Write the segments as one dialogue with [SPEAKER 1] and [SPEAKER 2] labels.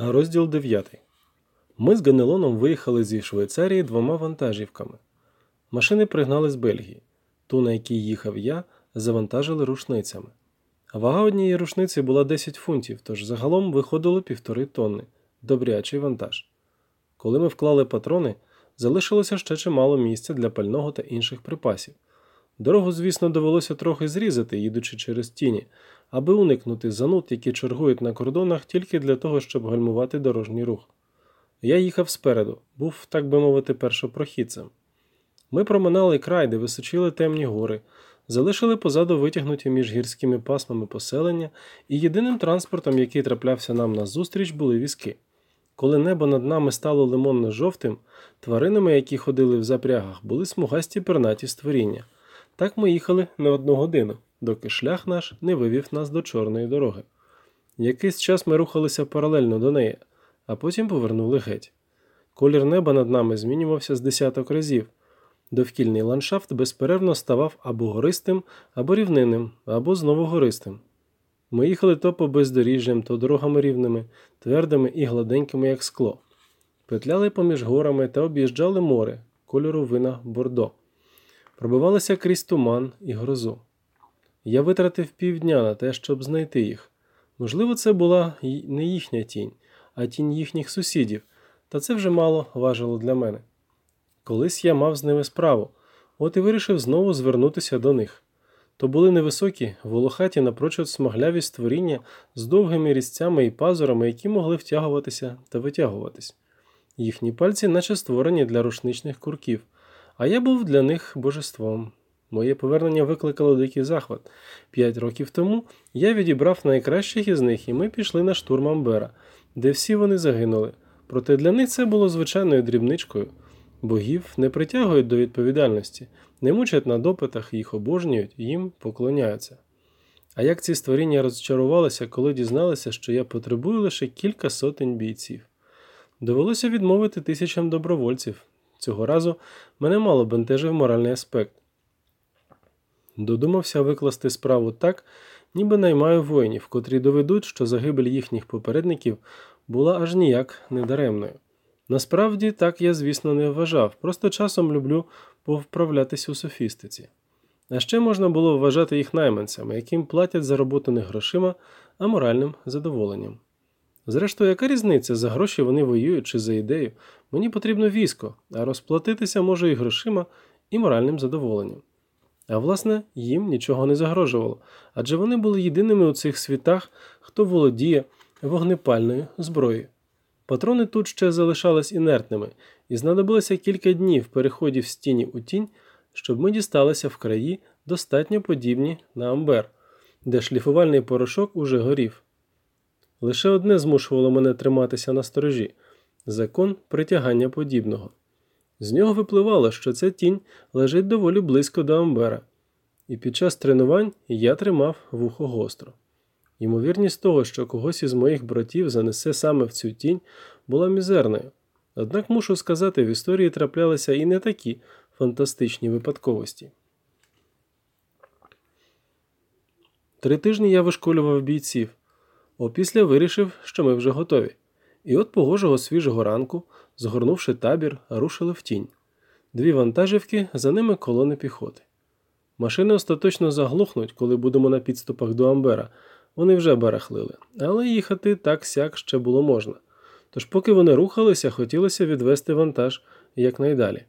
[SPEAKER 1] Розділ 9. Ми з Ганелоном виїхали зі Швейцарії двома вантажівками. Машини пригнали з Бельгії. Ту, на якій їхав я, завантажили рушницями. Вага однієї рушниці була 10 фунтів, тож загалом виходило півтори тонни добрячий вантаж. Коли ми вклали патрони, залишилося ще чимало місця для пального та інших припасів. Дорогу, звісно, довелося трохи зрізати, їдучи через тіні, аби уникнути зануд, які чергують на кордонах тільки для того, щоб гальмувати дорожній рух. Я їхав спереду, був, так би мовити, першопрохідцем. Ми проминали край, де височили темні гори, залишили позаду витягнуті між гірськими пасмами поселення, і єдиним транспортом, який траплявся нам назустріч, були візки. Коли небо над нами стало лимонно жовтим, тваринами, які ходили в запрягах, були смугасті пернаті створіння. Так ми їхали не одну годину, доки шлях наш не вивів нас до чорної дороги. Якийсь час ми рухалися паралельно до неї, а потім повернули геть. Колір неба над нами змінювався з десяток разів. Довкільний ландшафт безперервно ставав або гористим, або рівнинним, або знову гористим. Ми їхали то по бездоріжжям, то дорогами рівними, твердими і гладенькими, як скло, петляли поміж горами та об'їжджали море кольору вина бордо, пробивалися крізь туман і грозу. Я витратив півдня на те, щоб знайти їх. Можливо, це була не їхня тінь, а тінь їхніх сусідів, та це вже мало важило для мене. Колись я мав з ними справу, от і вирішив знову звернутися до них. То були невисокі, волохаті напрочуд смагляві створіння з довгими різцями і пазурами, які могли втягуватися та витягуватись. Їхні пальці, наче створені для рушничних курків, а я був для них божеством. Моє повернення викликало дикий захват. П'ять років тому я відібрав найкращих із них, і ми пішли на штурм Амбера, де всі вони загинули. Проте для них це було звичайною дрібничкою. Богів не притягують до відповідальності, не мучать на допитах, їх обожнюють, їм поклоняються. А як ці створіння розчарувалися, коли дізналися, що я потребую лише кілька сотень бійців. Довелося відмовити тисячам добровольців. Цього разу мене мало бентежив моральний аспект. Додумався викласти справу так, ніби наймаю воїнів, котрі доведуть, що загибель їхніх попередників була аж ніяк недаремною. Насправді так я, звісно, не вважав, просто часом люблю повправлятися у софістиці. А ще можна було вважати їх найманцями, яким платять за роботу не грошима, а моральним задоволенням. Зрештою, яка різниця, за гроші вони воюють чи за ідею? Мені потрібно військо, а розплатитися може і грошима, і моральним задоволенням. А власне, їм нічого не загрожувало, адже вони були єдиними у цих світах, хто володіє вогнепальною зброєю. Патрони тут ще залишались інертними, і знадобилося кілька днів переходів з тіні у тінь, щоб ми дісталися в краї, достатньо подібні на амбер, де шліфувальний порошок уже горів. Лише одне змушувало мене триматися на сторожі закон притягання подібного. З нього випливало, що ця тінь лежить доволі близько до амбера, і під час тренувань я тримав вухо гостро. Ймовірність того, що когось із моїх братів занесе саме в цю тінь, була мізерною. Однак мушу сказати, в історії траплялися і не такі фантастичні випадковості. Три тижні я вишколював бійців, опісля вирішив, що ми вже готові. І от погожого свіжого ранку, згорнувши табір, рушили в тінь. Дві вантажівки, за ними колони піхоти. Машини остаточно заглухнуть, коли будемо на підступах до Амбера. Вони вже барахлили, але їхати так сяк ще було можна. Тож, поки вони рухалися, хотілося відвести вантаж якнайдалі.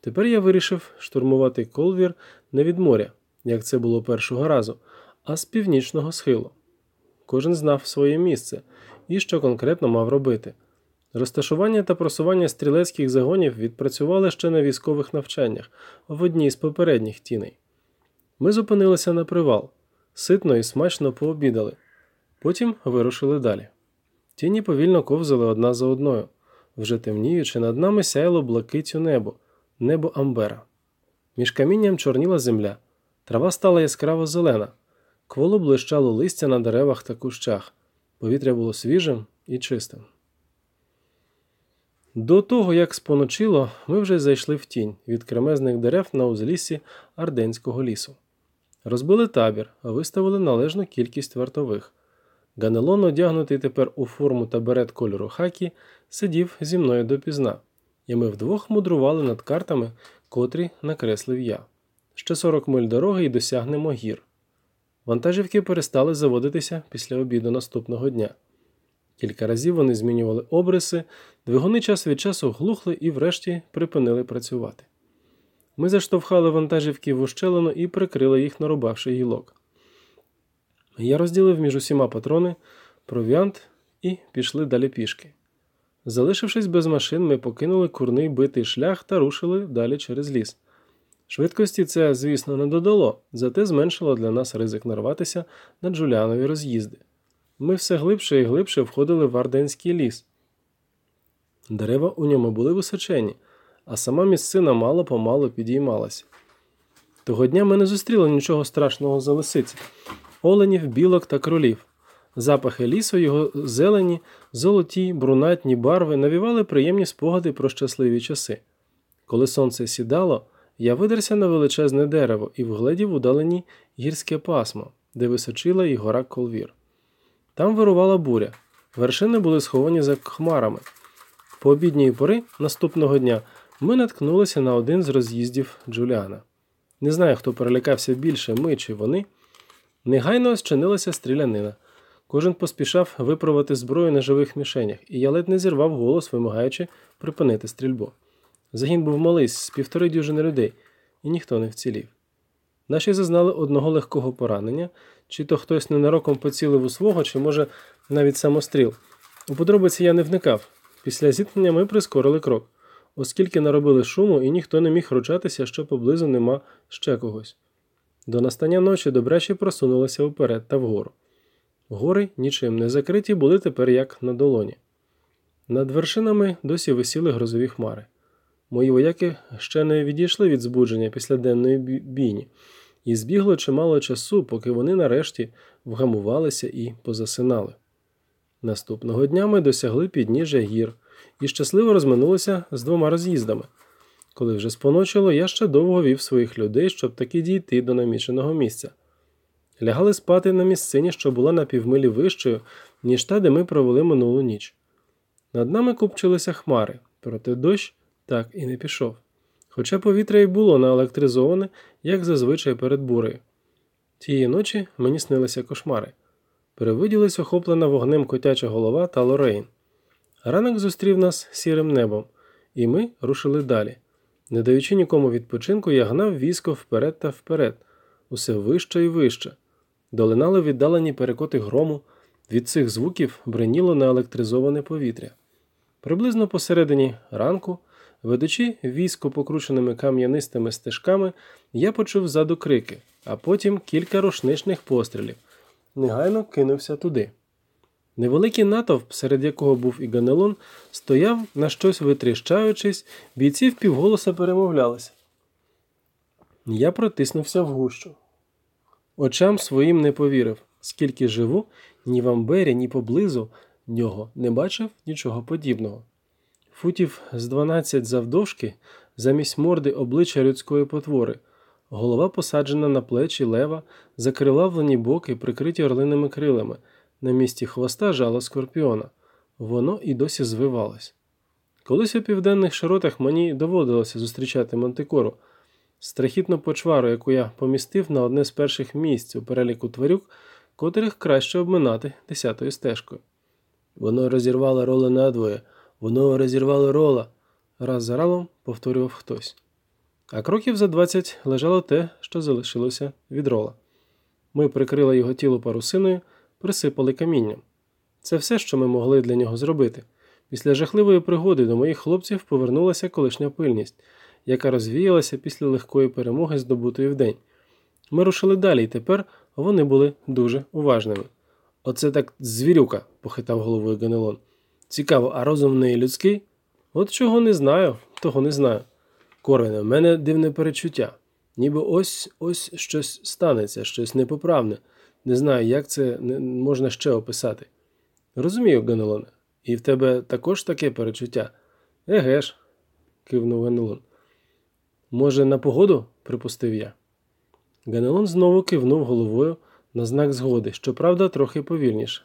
[SPEAKER 1] Тепер я вирішив штурмувати колвір не від моря, як це було першого разу, а з північного схилу. Кожен знав своє місце і що конкретно мав робити. Розташування та просування стрілецьких загонів відпрацювали ще на військових навчаннях в одній з попередніх тіней. Ми зупинилися на привал ситно і смачно пообідали. Потім вирушили далі. Тіні повільно ковзали одна за одною. Вже темніючи, над нами сяяло блакитю небо, небо Амбера. Між камінням чорніла земля, трава стала яскраво зелена, кволо блищало листя на деревах та кущах. Повітря було свіжим і чистим. До того, як споночило, ми вже зайшли в тінь від кремезних дерев на узліссі Арденського лісу. Розбили табір, виставили належну кількість вартових. Ганелон, одягнутий тепер у форму та берет кольору хакі, сидів зі мною допізна, і ми вдвох мудрували над картами, котрі накреслив я. Ще 40 миль дороги і досягнемо гір. Вантажівки перестали заводитися після обіду наступного дня. Кілька разів вони змінювали обриси, двигуни час від часу глухли і врешті припинили працювати. Ми заштовхали вантажівки в ущелину і прикрили їх, нарубавши гілок. Я розділив між усіма патрони, провіант і пішли далі пішки. Залишившись без машин, ми покинули курний битий шлях та рушили далі через ліс. Швидкості це, звісно, не додало, зате зменшило для нас ризик нарватися на джуліанові роз'їзди. Ми все глибше і глибше входили в Арденський ліс. Дерева у ньому були височені, а сама місцина мало помалу підіймалася. Того дня ми не зустріли нічого страшного за лисиці, оленів, білок та кролів. Запахи лісу, його зелені, золоті, брунатні барви навівали приємні спогади про щасливі часи. Коли сонце сідало, я видерся на величезне дерево і вгледів удалені гірське пасмо, де височила і гора колвір. Там вирувала буря, вершини були сховані за хмарами. По обідньої пори наступного дня ми наткнулися на один з роз'їздів Джуліана. Не знаю, хто перелякався більше, ми чи вони. Негайно зчинилася стрілянина. Кожен поспішав виправити зброю на живих мішенях, і я ледь не зірвав голос, вимагаючи припинити стрільбу. Загін був малий з півтори дюжини людей, і ніхто не вцілів. Наші зазнали одного легкого поранення, чи то хтось ненароком поцілив у свого, чи, може, навіть самостріл. У подробиці я не вникав. Після зіткнення ми прискорили крок, оскільки наробили шуму, і ніхто не міг ручатися, що поблизу нема ще когось. До настання ночі добряче просунулися вперед та вгору. Гори, нічим не закриті, були тепер як на долоні. Над вершинами досі висіли грозові хмари. Мої вояки ще не відійшли від збудження після денної бійні, і збігло чимало часу, поки вони нарешті вгамувалися і позасинали. Наступного дня ми досягли підніжжя гір і щасливо розминулися з двома роз'їздами. Коли вже споночило, я ще довго вів своїх людей, щоб таки дійти до наміченого місця. Лягали спати на місцині, що була на півмилі вищою, ніж та, де ми провели минулу ніч. Над нами купчилися хмари, проте дощ так і не пішов. Хоча повітря й було наелектризоване, як зазвичай перед бурею. Тієї ночі мені снилися кошмари. Перевиділись охоплена вогнем котяча голова та Лорейн. Ранок зустрів нас сірим небом, і ми рушили далі. Не даючи нікому відпочинку, я гнав військо вперед та вперед, усе вище і вище. Долинали віддалені перекоти грому, від цих звуків бриніло наелектризоване повітря. Приблизно посередині ранку, ведучи військо покрученими кам'янистими стежками, я почув ззаду крики, а потім кілька рушничних пострілів. Негайно кинувся туди. Невеликий натовп, серед якого був і Ганелон, стояв на щось витріщаючись, бійці впівголоса перемовлялися. Я протиснувся в гущу. Очам своїм не повірив, скільки живу, ні в Амбері, ні поблизу нього не бачив нічого подібного. Футів з дванадцять завдовжки, замість морди обличчя людської потвори, голова посаджена на плечі лева, закривавлені боки, прикриті орлиними крилами, на місці хвоста жало скорпіона. Воно і досі звивалось. Колись у південних широтах мені доводилося зустрічати мантикору – страхітну почвару, яку я помістив на одне з перших місць у переліку тварюк, котрих краще обминати десятою стежкою. Воно розірвало рола надвоє, воно розірвало рола, раз за ралом повторював хтось. А кроків за двадцять лежало те, що залишилося від рола. Ми прикрили його тіло парусиною, присипали камінням. Це все, що ми могли для нього зробити. Після жахливої пригоди до моїх хлопців повернулася колишня пильність яка розвіялася після легкої перемоги, здобутої вдень. Ми рушили далі, і тепер вони були дуже уважними. Оце так звірюка, похитав головою Ганелон. Цікаво, а розум в людський? От чого не знаю, того не знаю. Корвіне, в мене дивне перечуття. Ніби ось ось щось станеться, щось непоправне. Не знаю, як це можна ще описати. Розумію, Ганелоне, і в тебе також таке перечуття? Еге ж, кивнув Ганелон. Може, на погоду? припустив я. Ганелон знову кивнув головою на знак згоди, щоправда, трохи повільніше.